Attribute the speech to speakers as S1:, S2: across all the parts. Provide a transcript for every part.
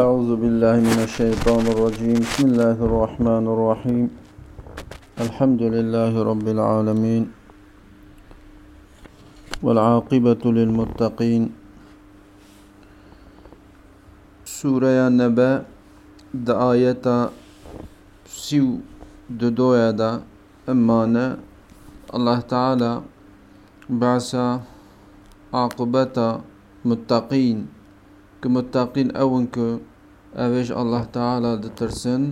S1: أعوذ بالله من الشيطان الرجيم بسم الله الرحمن الرحيم الحمد لله رب العالمين والعاقبة للمتقين سورة نبأ دعاية سيو ددويا دا أمانة الله تعالى بعث عاقبة متقين كمتقين أونكو أويش الله تعالى دترسن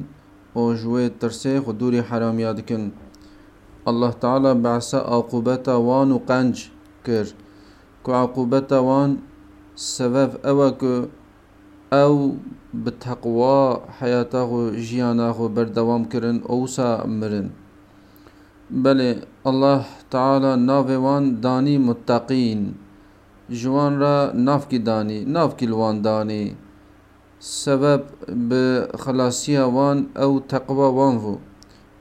S1: أو جوي ترسي خدوري حرام يادكن الله تعالى بعث عقوبتا وان قنج كر كو عقوبتا وان سبب أوكو أو بتقوى حياته جياناه بردوام كرن أوسا مرن بل الله تعالى ناوي وان داني متقين جوان را نافکی دانی نافکی لوان دانی سبب بخلاصی وان او تقوى وان بو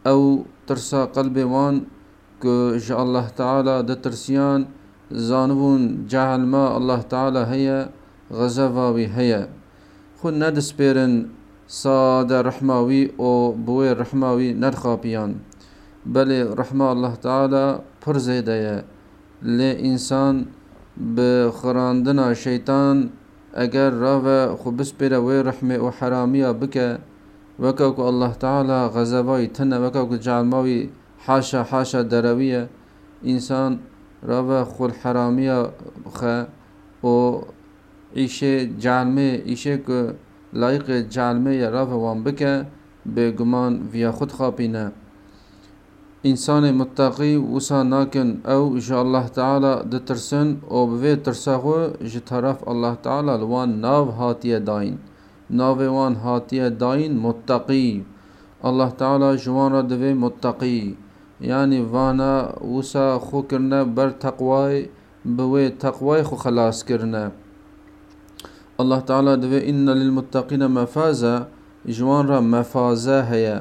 S1: او ترسا قلب وان که جا الله تعالی ده ترسیان زانبون جهل ما الله تعالی هيا غزواوی هيا خود ندسپیرن ساده رحماوی او بوی رحماوی نرخاپیان بله رحمه الله تعالی پر زیده لی انسان به خراندن شیطان اگر راوه خو بسپره وی رحمه و حرامیا بکه وکه که الله تعالی غضبای تنه وکه که جعلماوی حاشا حاشا درویه انسان راوه خو حرامیا خه او ایشه جعلمه ایشه که لایق جعلمه یا وان بکه به گمان ویا خود خوابینه انسان متقی وسا ناکن او ان شاء الله تعالی دترسن او به ترسه خو طرف الله تعالی لوان ناو هاتیه داین ناو وان هاتیه داین متقی الله تعالی جوان را متقي متقی یعنی وانا وسا خو کرنه بر تقوای بوی تقوای خو خلاص كرنا الله تعالی دوی ان للمتقین مفازه جوان را مفازه هيا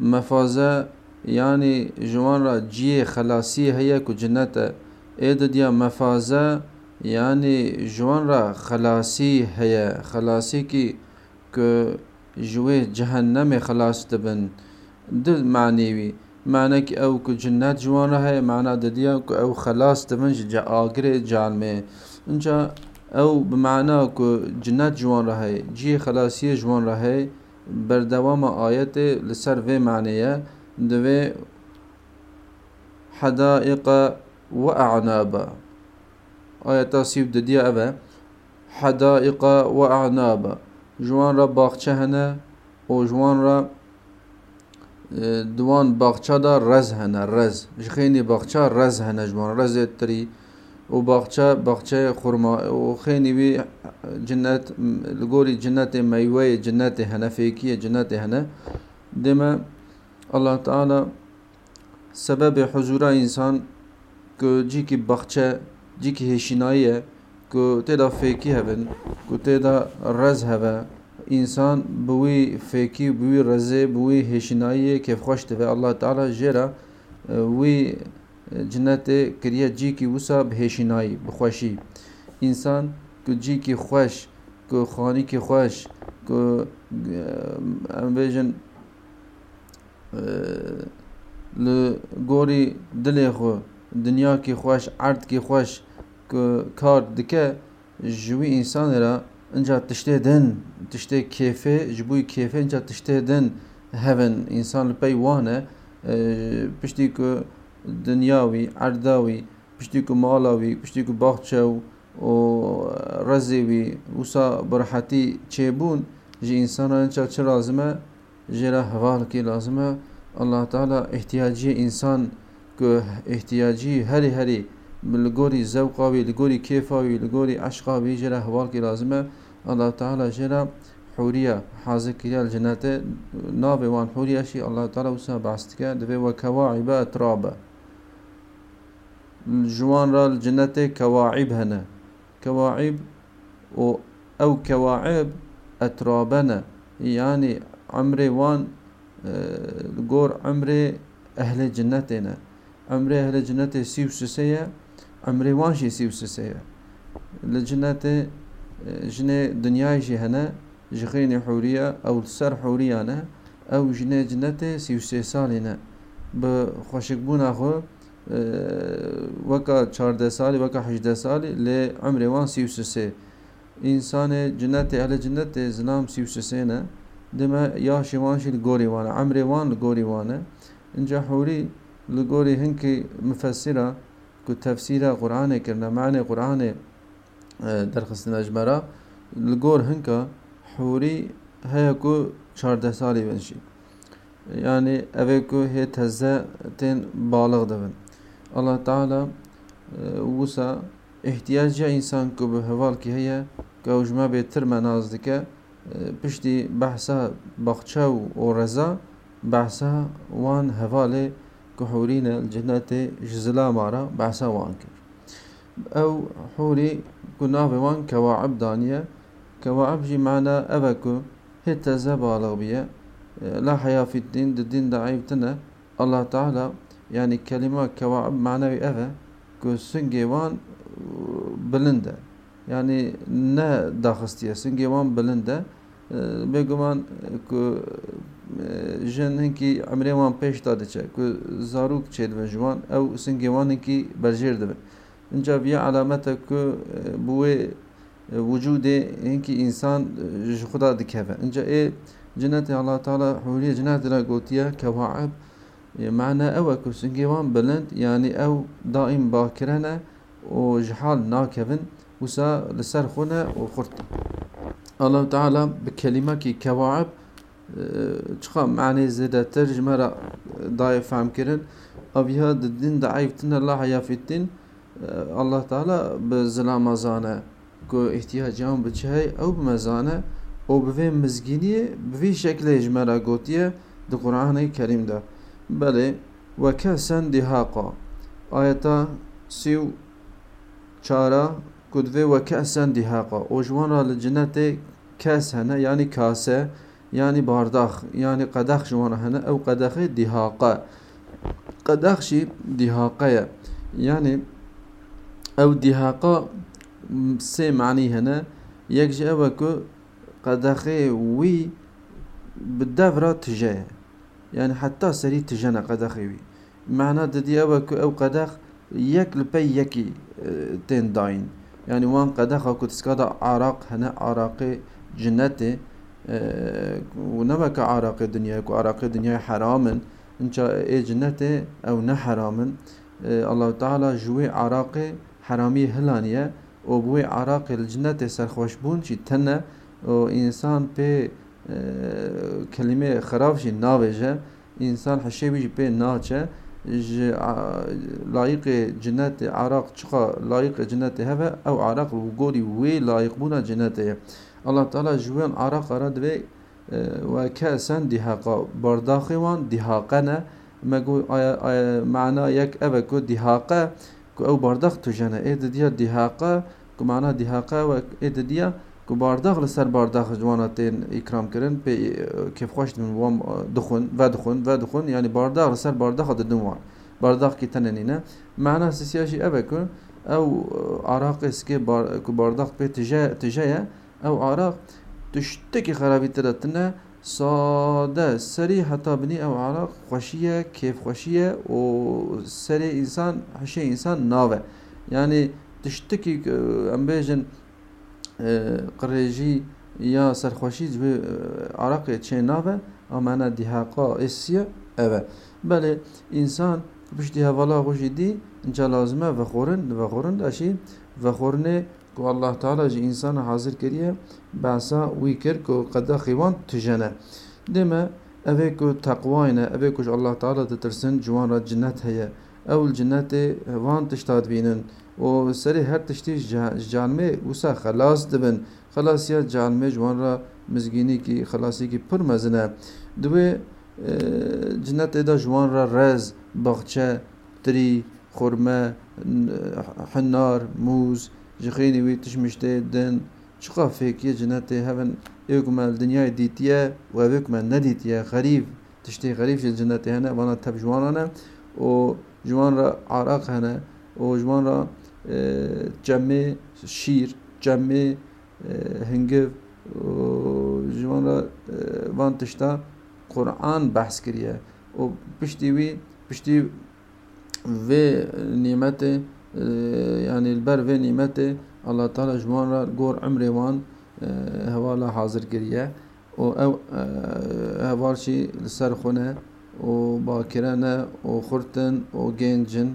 S1: مفازه yani jiwan ra ciyê xelasî heye ku cinnet e ê didiya mefaze yani jiwan ra xelasî heye xelasîkî ku ji wê cehennemê xelas dibin di manî wî manekî ew ku cinnet jiwan ra heye mana didiya ku ew xelas dibin ji agirê canmê inca ew bi mana ku cinnet jiwan ra heye ciyê xelasiyê jiwan ra heye berdewama ayetê li ser vê maneye دوي حدائق وأعنابا آية تصيب دديا أبا حدائق وأعنابا جوان را باغچه هنه و جوان را اه، دوان باغچه دا رز هنا رز جخيني باغچه رز هنا جوان رز تري و باغچه باغچه خرما و خيني بي جنت لقولي جنت ميوه جنت هنا فيكية جنت هنا دمه اللہ تعالی سبب حضورہ انسان کو جی کی بخش ہے جی کی ہیشنائی ہے کو تیدا فیکی ہے کو تیدا رز ہے انسان بوی فیکی رزے بوی بوئی ہے کہ خوش ہوئے اللہ تعالی جیرا وی جنت کریا جی کی وسا بھیشنائی بخوشی انسان کو جی کی خوش کو خوانی کی خوش کو له گۆری دلێ خۆ دنیاکی خۆش عردکی خۆش کار دکە ji wî însanê re inca tiştê din tiştê kêfê ji bo kêfê inca tiştê din hevin însan li pey wan e piştî ku dinya wî erda wî piştî ku mala wî piştî ku baxçe û û rezê wî wisa birhetî çêbûn ji însana inca çi razime جرا حوال کی لازمه الله تعالی احتیاجی انسان که احتیاجی هری هری لگوری وی لگوری کیفا وی لگوری عشقا وی جرا حوال کی لازمه الله تعالی جرا حوریا حاضر کیا الجنة نابي وان حورية شي الله تعالى وسا دوی و کواعب اتراب جوان را الجنة کواعب هنه کواعب و أو کواعب اترابنه یعنی عمري وان الجور آه، عمري أهل جنتنا عمري أهل جنتي سيو سسيا عمري وان شي سيو سسيا لجنتي جني دنياي جي هنا جخيني حورية أو سر حوريانا أو جني جنتي سيو سالنا بخوشكبونا خو وكا 14 سالي وكا 18 سالي لعمري وان سيو سسي إنسان جنتي أهل جنتي زنام سيو سسينا دما ياشي وانشي لقوري وانا عمري وان لقوري وانا انجا حوري لقوري هنكي مفسرة كو تفسيرة قرآن كرنا معنى قرآن درخص نجمرا لقور هنكا حوري هيا كو چارده سالي بنشي يعني اوه كو هي تزه تين بالغ دبن الله تعالى وسا احتياج انسان کو به حوال کی هيا که اوجما به تر مناز دکه پشتی بحثا باخچه و اورزا بحثا وان هفاله كحورين الجنة جزلا مارا بحثا وانكر أو حوري كنا وان كواعب دانية كواعب جي معنا أبكو هتا زبالغ بيا لا حياة في الدين الدين دعيبتنا الله تعالى يعني كلمة كواعب معنوي أفا كو سنجي وان بلنده yani ne daxistiye simgewan bilind e bêguman ku e, jin hinkî emrê wan pêş da diçe ku zarok çêdibin ji wan ew singê wan hinkî berjêr dibin inca vê elamete ku bi wê وجودê hinkî însan ji xuda dikeve inca ê e, cinetê Allah Teala hûriyê cinetê re gotiye kewaeb معنا او کو سنگیوان بلند یعنی او دائم باکرنه او جحال ناکوین وسا لسر خونه وخرت الله تعالى بكلمة كي كواعب چخا معنی زده ترجمه را دای فهم کرن اویها دین دعیب تن الله حیافت تن الله تعالی بزلام ازانه که احتیاجی هم بچه او بمزانه او بوی مزگینی بوی شکل اجمه را گوتیه ده قرآن کریم ده بله وکسن دهاقا آیتا سیو چارا قدوه وكأسا دهاقه وجوان را لجنة كأس هنا يعني كاسة يعني بارداخ يعني قداخ جوان هنا أو قدخ دهاقه قداخ شي يعني أو دهاقه سي معني هنا يكجي أوكو قداخي وي بالدافرة تجاه يعني حتى سري تجانا قداخي وي معنى ددي أوكو أو قداخ يك لبي يكي تين داين Yani wan qadexa ku tiskada Araq hene Araqê jinetê û nemeke Araqê dünya ku Araqê dünya heram in inça ê jinetê ew ne heram in Allah Teala ji wê Araqê heramî hilaniye û bi wê Araqê li jinetê serxweşbûn jî tene û însan pê kelîmê xirab jî navêje însan heşê wî jî pê naçe لایق جنت عراق چقا لایق جنت هبه او عراق وګوري وی لایق بونه جنت الله تعالی جوان عراق را دوی و کسن دیهاقا برداخی وان دیهاقه نه مگو معنا یک اوه کو دیهاقه کو او برداخ تو جنه اید دیا دیهاقه کو معنا دیهاقه و اید دیا کو بارداغ لسر بارداغ جواناتین اکرام کرن پی کیف خوش من وام دخون و دخون و دخون یعنی بارداغ لسر بارداغ د دوان بارداغ کی تننینه معنا سیاسی ابکن او عراق اسکی بار کو بارداغ پی تجا تجایا او عراق تشتكي خرابي ترتنا ساده سري حتى بني او عراق خوشيه كيف خوشيه و سري انسان حشي انسان ناوه يعني تشتكي امبيجن قريجي يا سرخوشي جوي عرق چيناوه امانا دهاقا اسيا اوه بله انسان بشتي هوالا خوشي دي انجا لازمه وخورن وخورن داشي وخورنه کو الله تعالی جی انسان حاضر کریه بعثا وی کر کو قدا خیوان تجنه دمه اوه کو تقواینه اوه کو الله تعالی ترسن جوان را جنت هيه اول جنت وان تشتاد بینن و سری هر تشتی جانمه وسا خلاص دبن خلاص یا جانمه جوان را مزگینی کی خلاصی کی پر مزنه دوی جنت دا جوان را رز بغچه تری خورمه حنار موز جخینی وی تشمشته دن چقا فیکی جنت هفن ایوکما دنیای دیتیه و ایوکما ندیتیه غریب تشتی غریب جنت هنه وانا تب جوانانه و جوان را عراق هنه و جوان را جمع شیر جمع هنگو جوان را وان تشتا قرآن بحث کریه و پشتی وی پشتی و نعمت یعنی البر و نعمت الله تعالی جوان را گور عمر وان هوالا حاضر کریه و او هوال شی سر خونه و باکرانه و خورتن و گنجن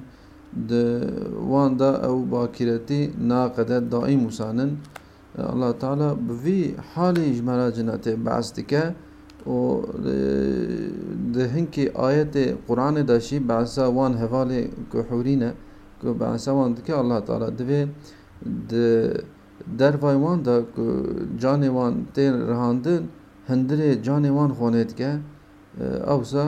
S1: وان دا او باکرتی ناقده دائم وسانن الله تعالى بفي حالي جمالا جناتي بعثتك و ده هنكي آيات قرآن داشي بعثا وان هفالي كحورينا كو بعثا وان دك الله تعالى دفي ده درفای وان دا جان وان تین رهاندن هندره جان وان خونید که اوسا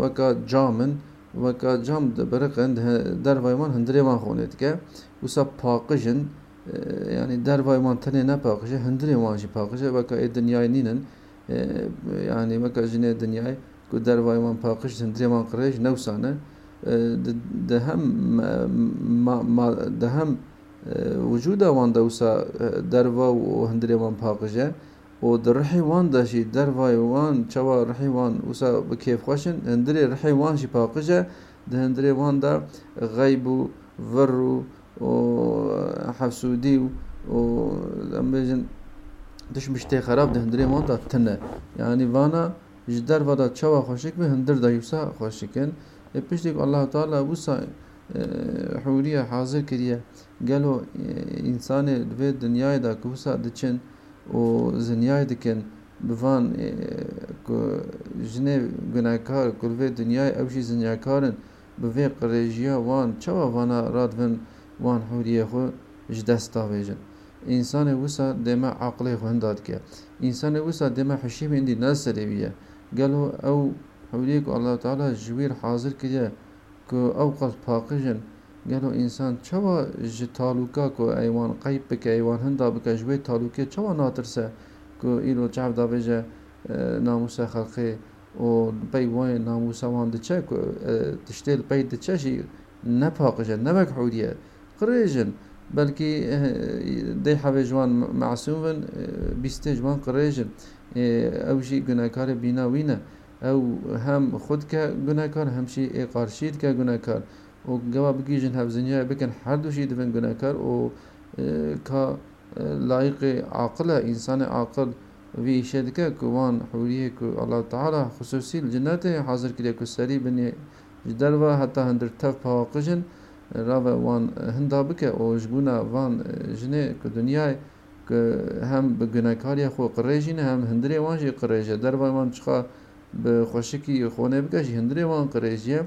S1: وکا جامن Vaka cam da bırakın dervayman hındırıman honetke. Usa pakıjın yani dervayman tane ne pakışı hındırıman jı pakışı vaka e dünyayı ninin yani vaka jine dünyayı ku dervayman pakış hındırıman kırış nevsane de hem de hem وجود وان دوسا دروا و هندري وان باقجه در حیوان داشی در وایوان چوا رحیوان وسا بکیف خوشن هندری رحیوان شی پاقجه ده هندری وان دا غیب و ور و حفسودی و امبیجن دش بشته خراب ده هندری وان دا تنه یعنی وانا جدر ودا چوا خوشک به هندر دا یوسا خوشکن پشتیک الله تعالی وسا حوریه حاضر کریه گلو انسان دوی دنیای دا کوسا دچن û zinyayê dikin bivan ku jinê gunehkar ku li vê dinyayê ew jî zinyakarin bi vê qirêjiya wan çawa vana radivin wan hewriyê xwe ji dest davêjin. Însanê wisa dême eqlê xwe hinda dike. Însanê wisa dême hişîmên dî neserêviye. Gelo ew hewliyê ku Allah Teala ji wîr hazir kiriye ku ew qas paqijin گلو انسان چوا جه تالوکا کو ایوان قیب بکه ایوان هندا بکه جوی تالوکه چوا ناترسه کو ایلو چعب دا بجه ناموس خلقه او پی وان ناموس وان ده چه کو تشتیل پی ده چه شی نپاقجه نبک حودیه قریجن بلکی دی حوی جوان معصومن بیسته جوان قریجن او جی گناکار بیناوینه او هم خود که گناکار هم شی قارشید که گناکار و گوا بگیجن هفزنیا بکن هر دوشی دفن گناکار و که لایق عاقل انسان عاقل وی شدکه کوان حوریه کو الله تعالی خصوصی جنت حاضر کړي کو سری بنی دروا حتی هندر تف پاقجن را وان هندا بکه او جبونا وان جنه کو دنیای که هم به گناهکاری خو قریجین هم هندری وان جی قریجه دروا وان چخه به خوشکی خونه بکه جی هندری وان قریجه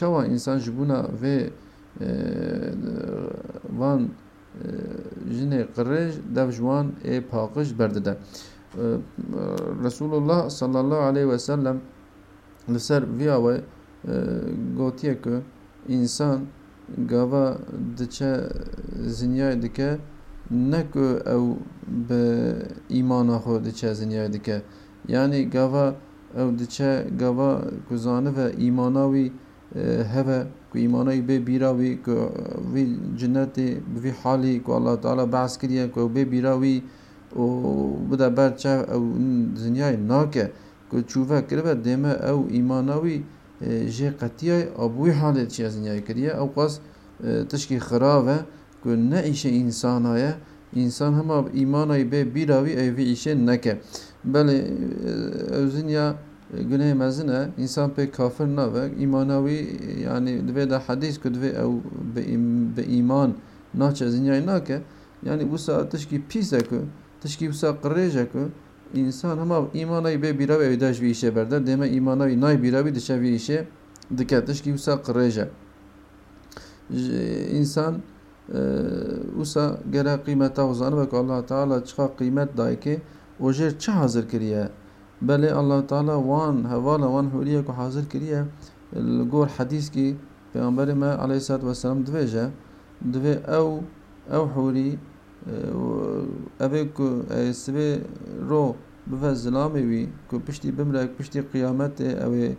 S1: Çava insan ji buna ve van jinê qirêj dev ji wan ê paqij berdide Resulullah sallallahu aleyhi ve sellem li ser viya we gotiye ku insan gava diçe zinyayê dike ne ku ew bi îmana xwe diçe zinyayê dike yani gava ew diçe gava ku zanive îmana wî هوا کو ایمانای به بیراوی کو وی جنت وی حالی کو الله تعالی بعث کړی کو به بیراوی او بده بر چا او دنیای ناکه کو چوفه کړو دمه او ایماناوی جه قطیای ابوی حالت چی از دنیای کړی او قص تشکی خرابه کو نه ایشه انسانایه انسان هم ایمانای به بیراوی ای وی ایشه نکه بله او دنیا E, Güney mezine insan pek kafir nave imanavi yani dve de hadis ku dve ev be iman naçe zinyayı ke yani bu saat tışki pis ku tışki bu saat kırıca ku insan ama imanayı be biravi evdaş bir işe berder deme imanavi nay biravi dışa bir işe dikkat tışki bu saat kırıca e. insan e, usa gerek kıymet uzanı ve Allah Teala çıka kıymet dahi ki o jer çi hazır kiriye بلے اللہ تعالیٰ وان ہے والا وان حوریہ کو حاضر کریے لگور حدیث کی پیغمبر ما علیه الصلاة والسلام دواجه دوی او او حوری اوه کو سوی رو بفا زلامی وی کو پشتی بمرک پشتی قیامت اوه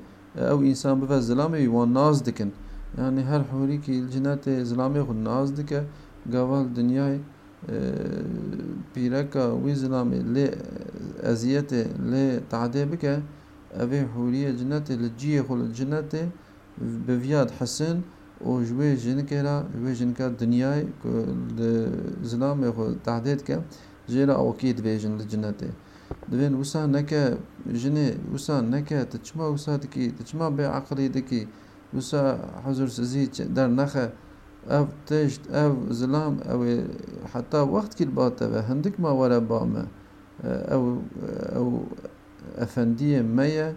S1: او انسان بفا زلامی وی وان ناز دکن یعنی هر حوری کی جنت زلامی خود ناز دکه گوال دنیای پیرەکە وی زلامی لێ ئەزیەتێ لێ تعدێ بکە ئەvê حوریە جنەتێ li ciyê xu li cinetê biviyat hesin û ji wê jinekêra wê jinka dinyayê li zilamê xu tehdê dike jê re ewqî dibêjin li cinetê divên wisa neke jinê wisa neke tu çima wisa dikî tu çima bê eqilî dikî wisa hezûr sizî dernexe او تشت او ظلام او حتى وقت كي الباتة هندك ما ورا باما او او افندية ميا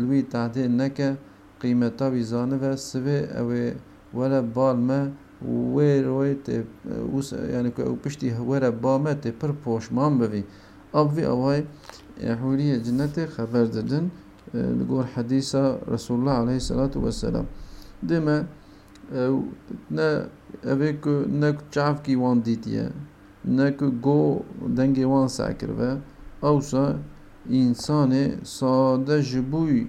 S1: لوي تعدي نكا قيمة قيمتا ويزانفا سوي او ولا بال بالما ويروي تي يعني كو بشتي ورا باما تي بر بوش مام بفي او هاي حورية جنتي خبر ددن لقول حديثة رسول الله عليه الصلاة والسلام دما Euh, avec euh, ne çav ki wan dîtiye nek go dengê wan sekirve ewşa însanê sade ji bo eh,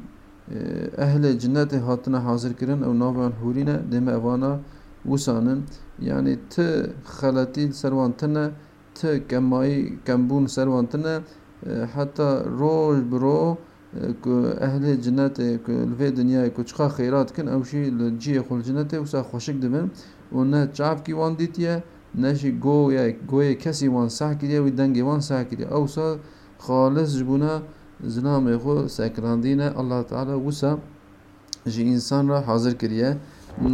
S1: ehlê cinnetê hatine hazirkirin ew navan hûrîne dême evana wîsanin yanî ti xeletî serwan tune ti kemayî kembûn serwan tune heta eh, roj bi roj اهل جنت لفي دنيا كوچقا خيرات كن او شي لجي خل جنت وسا خوشك دبن و نه چاپ کی وان دیتیه نه شي گو یا گوی کسی وان صح کیه و دنگ وان صح کیه او سا خالص جبونه زنام خو سکراندینه الله تعالی وسا جي انسان را حاضر کریه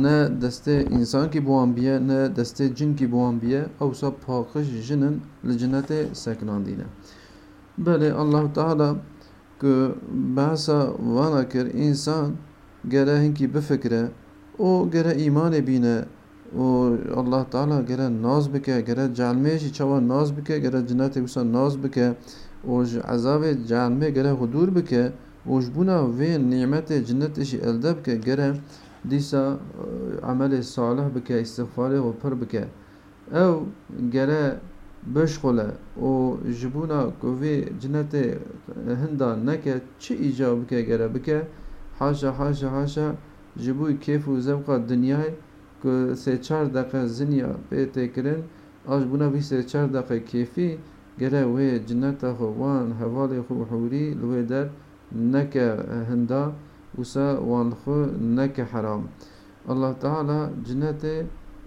S1: نه دسته انسان کی بوان بیه نه دسته جن کی بوان بیه او سا پاکش جنن لجنت سکراندینه بله الله تعالی که بحثا وانا کرد انسان گره هنکی بفکره او گره ایمان بینه و الله تعالی گره ناز بکه گره جعلمهشی چوا ناز بکه گره جنات بسا ناز بکه و عذاب جعلمه گره حدور بکه و جبونا و نعمت جنتشی الده بکه گره دیسا عمل صالح بکه استغفاره و پر بکه او گره بشغله او جبونا کوی جنت هندا نکه چی ایجاب که گره بکه حاشا حاشا حاشا جبوی کیف و زبقه دنیای که سه چار دقیقه زنیا پیته کرن آج بونا بی سه چار دقیقه کیفی گره وی جنت خوان حوال خو حوری لوی در نکه هندا وسا وان خو نکه حرام الله تعالی جنت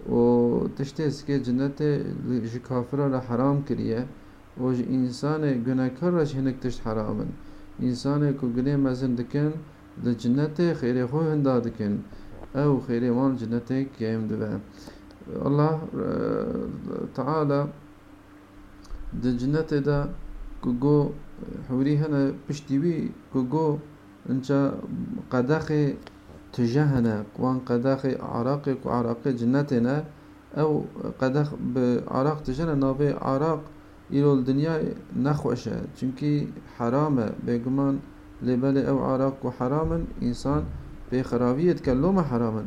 S1: و تشتی است که جنت جی کافرا را حرام کریه و جی انسان گناهکار را هنک تشت حرامن انسان کو گناه مزن دکن ده جنت خیر خو هندا دکن او خیر وان جنت کیم دوه الله تعالی د جنت دا کوګو حوري هنه پښتیوي کوګو انچا قداخه تجاهنا وعن قداخ عراق وأعراق جنتنا أو قداخ بعراق تجاهنا نابي عراق إلى الدنيا نخوشة چونكي حرامة بيقمان لبل أو عراق وحراما إنسان بخرابية يتكلم حراما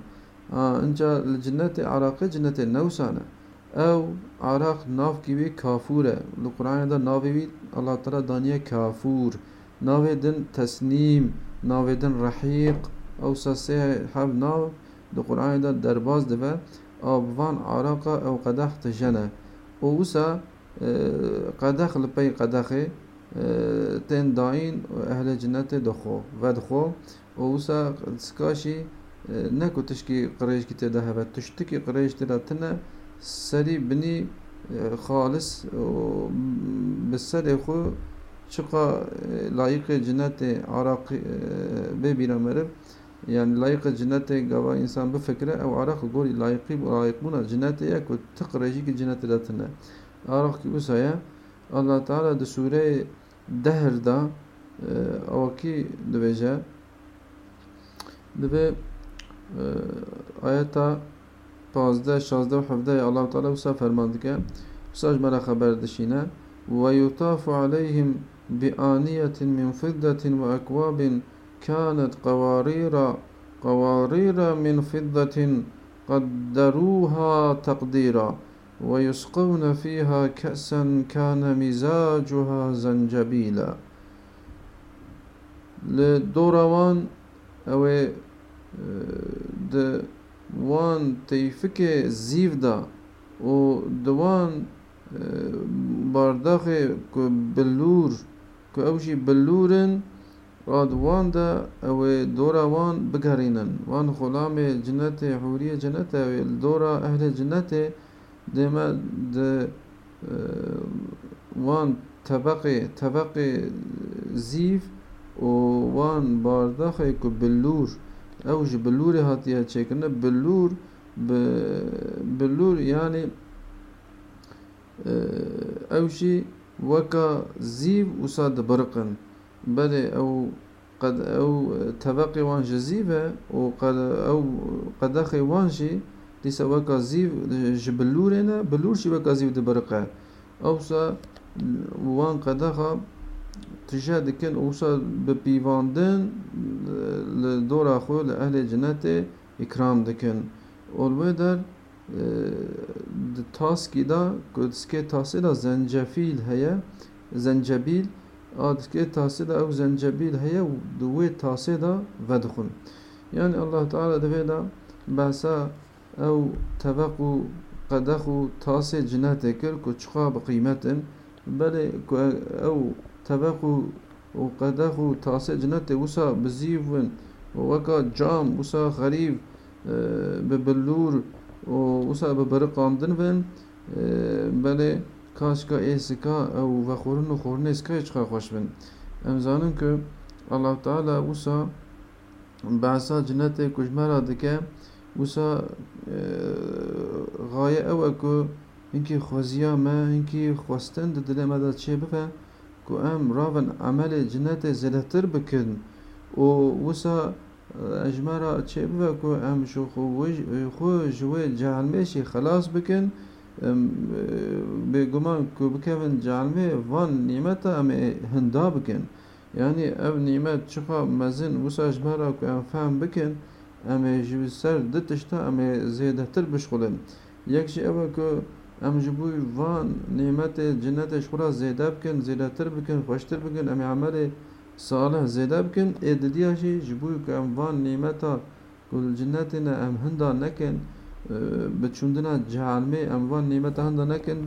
S1: آه انت الجنة عراق جنة نوسانة او عراق ناف کی بھی کافور ہے دا ناوی الله تعالى تعالی كافور کافور دن تسنيم ناوی دن رحيق او ساسه حبنا د قرآن دا درباز دبه آبوان عراقا او قدح تجنه او وسا قدح لپی قدحه تن داین اهل جنت دخو و دخو او وسا سکاشی نکو تشکی قریش کی تده و تشتکی قریش تده تنه سری بنی خالص بسر خو چقا لایق جنت عراقی ببیرم مرب يعني لايق جناتي قوا إنسان بفكرة أو عرق لايق لايقي لايقون جناتي إيه يكو تقرجيك جناتي لاتنا عرق كي الله تعالى ده سورة دهر دا آه، أو كي دبجة دبي آه، آياتا 15 16 و الله تعالى وسا فرمان دكا وساج مرا خبر دشينا ويطاف عليهم بآنية من فضة وأكواب كانت قوارير قوارير من فضة قدروها تقديرا ويسقون فيها كأسا كان مزاجها زنجبيلا لدوروان او آه، دوان تيفك زيفدا و دوان آه، بارداخ بلور كأوشي بلورن وادوان أو دوراوان بگرینن وان غلام جنت حوری جنت أو دورا أهل جنت دما د وان طبقه طبقه زیف و وان بارداخه که بلور او جی بلور هاتیه چکنه بلور بلور یعنی او شی وکا زیف و ساد برقند بلى أو قد أو طبقة وان جزيبة وقد أو قدخ وان جي ديسا وكا زيف جبلورنا بلور شي وكا زيف دبرقة أوسا وان قدخ تجاه دكن أوسا ببيواندن لدورا خو لأهل جنته إكرام دكن والويدر تاسكي دا كتسكي تاسي دا زنجفيل هي زنجبيل آدكي آه، تاسدا أو زنجبيل هي ودوي تاسدا ودخن يعني الله تعالى دفيدا باسا أو تبقوا قدخوا تاسي كو كتشقا بقيمة بل أو تبقوا وقدخوا تاسي جنات وسا بزيفن وكا جام وسا غريب آه، ببلور وسا ببرقان دنفن آه، بل کاشکا ایسکا او و خورن و خورن ایسکا چقدر خوش بن ام زانن که الله تعالی وسا بعثا جنت کجمرا دکه وسا اه، غایه او اکو اینکه خوزیا ما اینکه خواستن دل ما دا چه بفه که ام راون عمل جنت زلهتر بکن و وسا اجمرا چه بفه که ام شو خو خو جوه جهنمشی خلاص بکن بێگومان کو بکەون جارمێ وان نیمەتە ئەمێ هەندا بکەن یعنی ئەو نیمەت چخوا مەزن وساش بارا کو ئەمفام بکەن ئەمێ ژوی سەر دتشتا ئەمێ زێدەتر بشخڵن یەکشی ئەوە کو ئەم ji بووی van نêmetê cinetê xura zêde bikin zêdetir bikin xweştir bikin em emelê salih zêde bikin ê didiya jî ji bû ku em van nêmeta ku cinetê ne em hinda nekin بچوندنا جهانمه اموان نعمت هند نکن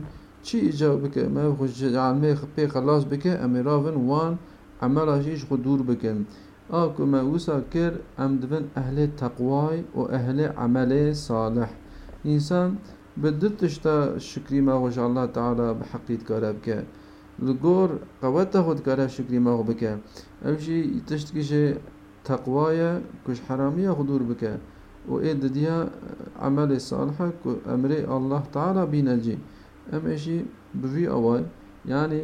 S1: چی ایجاب بکه ما خوش جهانمه خپی خلاص بکه امیراون وان عمل اشیش خود دور بکن آکو ما وسا کر ام دون اهل تقوای و اهل عمل صالح انسان بدتش تشتا شکری ما خوش الله تعالی بحقیت کاره بکه لگور قوت خود کاره شکری ما خو بکه امشی تشتگیش تقوای کش حرامی خود دور بکه وإدديا عمل الصالحة أمر الله تعالى بينجي أم إشي بفي أواي يعني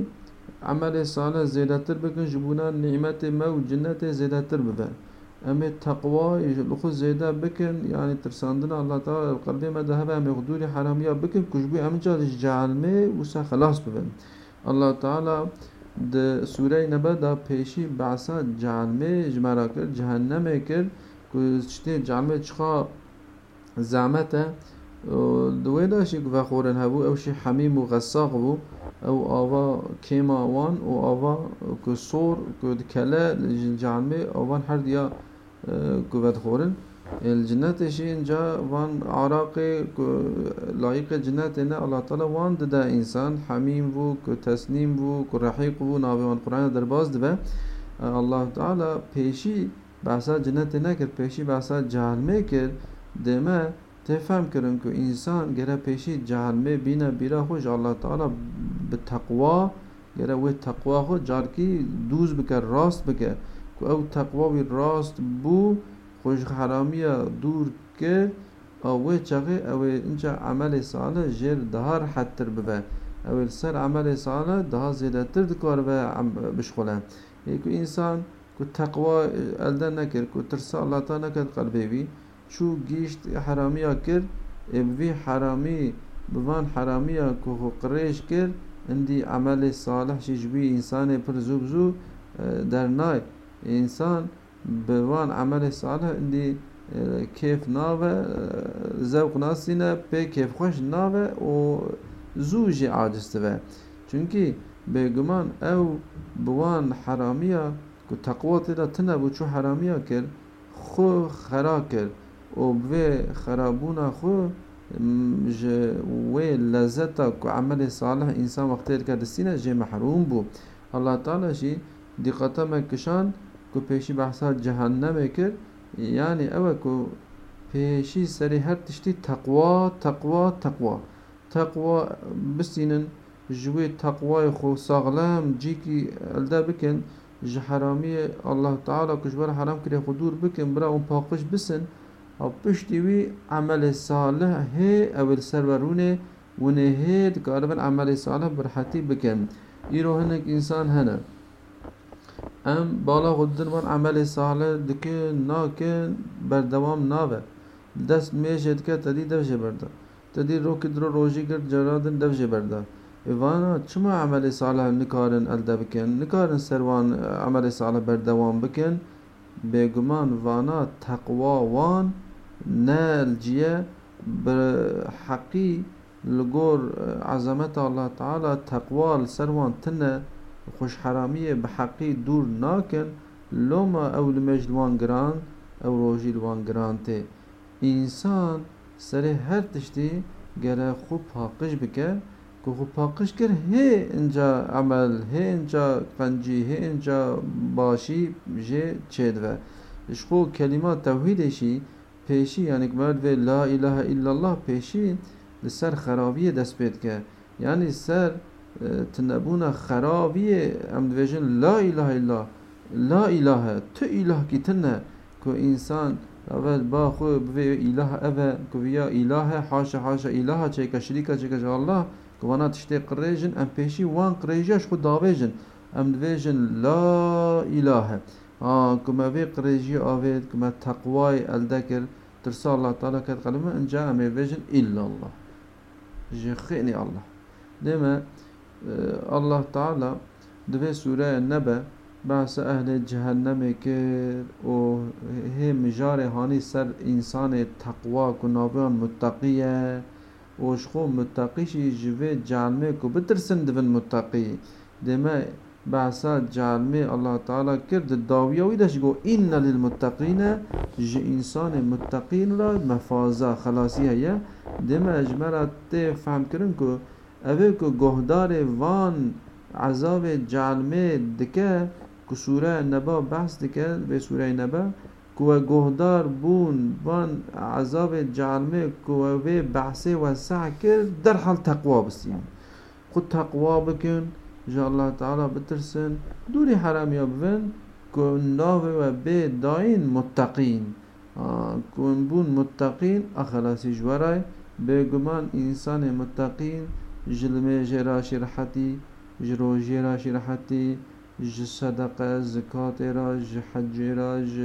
S1: عمل الصالح زيادة بكن جبونا نعمة ما وجنة زيادة بفن أم التقوى لخو زيادة بكن يعني ترساندنا الله تعالى القلب ما ذهب أم يغدوري حرامية بكن كجبي أم جالش جعلمي وسا خلاص بفن الله تعالى د سوره نبا دا پیشی بعثا جهنمه جمرا کرد جهنمه کوشتی جامعه چخا زعمته دوی داشی و خورن هبو اوشی حمیم و غساق بو او آوا کیما وان و آوا که سور که دکله جامعه آوان هر دیا قوت خورن الجنت شي انجا وان عراق لایق جنت نه الله تعالی وان د انسان حمیم وو کو تسنیم وو کو رحیق وو ناوی وان قران درباز دبه الله تعالی پیشی بحثا cennete nekir peşi bahsa cehenneme kir deme تفهم کرن که انسان گره پیشی جهنمه بینه بیره خوش الله تعالی به تقوا گره وی تقوا خود جارکی دوز بکر راست بکر که او تقوا وی راست بو خوش حرامی دور کر او چغی او انچه عمل صالح جر دهار حتر ببه او سر عمل صالح دهار زیده تر دکار بشخوله یکو انسان ku تقوا elde nekir ku tirsa Allah'tan neked kalbê wî çû gîşt e heramiya kir ê e bi vî heramî bi van heramiya ku xwe qirêj kir hindî emelê salih jî ji wî însanê pir zû bizû e, dernay însan bi van emelê salih hindî kêf nave zevq nasîne pê kêfxweş nave û zû jî aciz dibe çunkî bêguman ew bi wan heramiya که تقوا تیدا تنه بود چو حرامیا کرد خو خرا کرد و به خرابونا خو و لذتا که عمل صالح انسان وقتی کرد سینه جه محروم بو الله تعالی شی دقتا مکشان که پیشی بحثا جهنم کرد یعنی اوه که پیشی سری هر تشتی تقوا تقوا تقوا تقوا بسینن جوی تقوای خو ساغلام جی کی الدا بکن ji heramiye Allah Teala ku ji ber heram kiriye xwe dûr bikin bira û paqij bisin ew piştî wî emelê salih hê ew li ser ve rûnê hûnê hê dikaribin emelê salih birhetî bikin îro hinek însan hene em bala xwe didin wan emelê salih dikin nakin berdewam nabe dest mêjê dike tedî dev jê berda tedî rokê diro rojî girt ceradin dev jê berda ایوانا چما عملی على نکارن الدا بکن نکارن سروان عملی على بردوان بكن بگمان وانا تقوا وان نال جیه بر حقی لگور الله تعالى تقوا سروان تنا خوش حرامية بحقي دور ناكن لوما اول مجد وان گران او روجی وان گرانته انسان سري هر تشتی گره خوب حقش بکه گفت کر هی اینجا عمل هی اینجا قنجی هی اینجا باشی جه چید و اشخو کلمات توحیدشی پیشی یعنی مرد و لا اله الا الله پیشی سر خرابی دست بید که یعنی سر تنبون خرابی امدویجن لا اله الا لا اله تو اله کی تنه که انسان اول با خو بوی اله اوه که بیا اله حاشا حاشا اله چه که شریکه چه که الله وانا تشتي قريجن ام بيشي وان قريجا شكو دافيجن ام دافيجن لا اله آه كما في قريجي افيد كما تقواي الذكر ترسال الله تعالى كات قلمه ان جاء ام فيجن الا الله جخيني الله ديما آه الله تعالى دفي سورة النبأ بعث اهل جهنم كير و هم جاري هاني سر انسان تقوى كنابيان متقيه وشخو متقیشی جوی جانمی کو بترسن دبن متقی دیمه بحسا جانمی اللہ تعالی کرد داویوی داشت گو این للمتقین متقین جی انسان متقین را مفازا خلاصی هیا دیمه اجمالا تی فهم کرن کو اوی کو گوهدار وان عذاب جانمی دکه کسوره نبا بحث دکه به سوره نبا کوه گهدار بون بان عذاب جهنم کوه بحثه وسع کرد در حال تقوا بسیم خود تقوا بکن جا الله تعالی بترسن دوری حرام یا بون کن ناوه و به داین متقین کن بون متقین اخلاصی جورای به گمان انسان متقین جلمه جراشی رحتی جروجی راشی رحتی ج صدقه زکات را ج حج را ج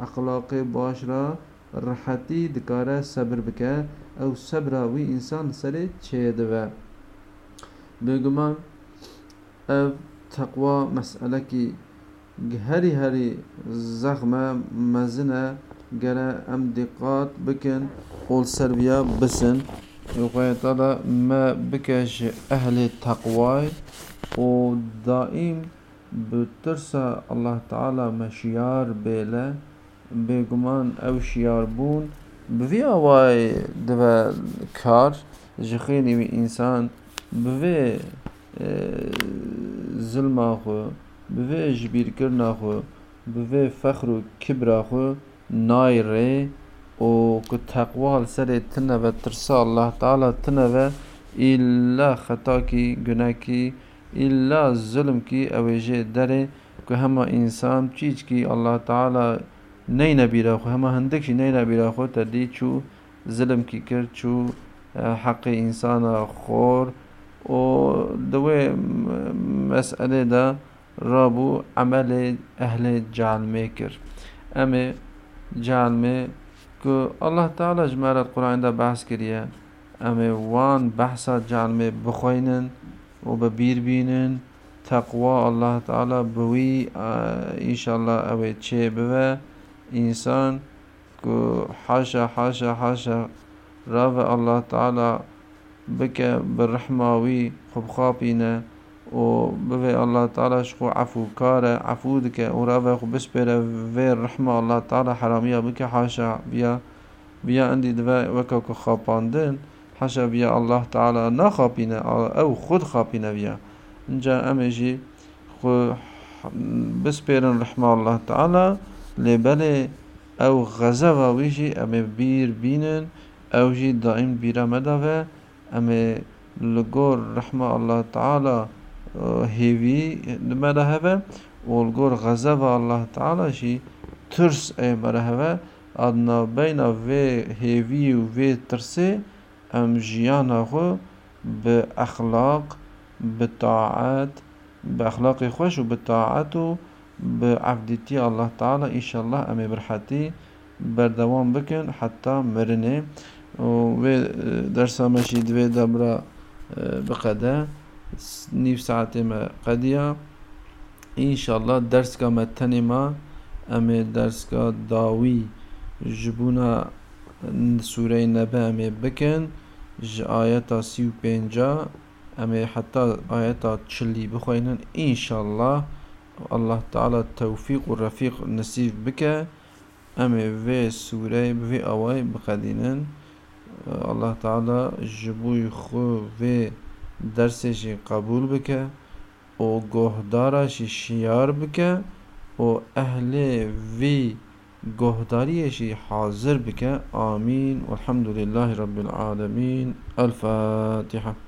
S1: اخلاق باش را راحتی دکاره صبر بکه او صبر وی انسان سره چه دوه بگمان او تقوا مسئله کی هری هری زخم مزنه گره ام دقات بکن قول سربیا بسن يقول تعالى ما بكش أهل التقوى ودائم بترسا الله تعالی مشیار بیله بێگومان ئەو شیار بوون بڤێ ئەوای دەبە کار ji xênî wî însan bivê zilma xwe bivê ji bîrkirina xwe bivê fehr û kibra xwe nayrê û ku teqwal serê tune ve tirsa Allah Teala tune ve îlla xetakî gunekî اللہ ظلم کی اویج درے کہ ہم انسان چیز کی اللہ تعالی نئی نبی رکھو ہم ہندکش نئی نبی رکھو چو ظلم کی کر چو حق انسان خور او دو دا رابو عمل اہل جان میں کر ام جان میں کہ اللہ تعالیٰ جمعرات قرآن دا بحث کریا ام وان بحث جان میں بخوینن و ببیر بینن تقوا الله تعالی بوی آه، انشالله اوه چه بوه انسان که حاشا حاشا حاشا راو الله تعالی بکه برحماوی خبخابینه و بفي الله تعالى شخو عفو كارا عفو دك ورابا خو بسبرا في رحمة الله تعالى حرامية بك حاشا بيا بيا عندي دفاع وكا كخاباندن حاشا بيا الله تعالى نخابينا أو خود خابينا بيا نجا أمجي خو بيرن رحمة الله تعالى لبلي أو غزوة ويجي امي بير بينن أو جي دائم بيرا مدافع امي لغور رحمة الله تعالى اه، هيفي مدافع والقور غزوة الله تعالى شي ترس أي مرهبة أدنا بين في هيفي و في ترسي ئەم باخلاق خۆ بە ئەخلاق بتاعات بعبدتي الله تعالى ان شاء الله بە برحتي الله بكن حتى مرني برحەتی بەردەوام ماشي حتا دبرا آه، وێ دەرسامەشی دوێ دەبرا بقەدە نیف ساعتێمە قەدیە ئینشله دەرسکە مەتەنێما ئەمێ دەرسکە داوي ژبووە سوره نبه امه بکن ج آیتا سی و پینجا امه حتی آیتا چلی بخوینن انشالله الله تعالى التوفيق والرفيق نسيف بك أم في سورة في أواي بقدينا الله تعالى جبوي خو في درسي قبول بك و گهدارش شیار بکه و اهل وی گهداریشی حاضر بك آمين والحمد لله رب العالمین الفاتحة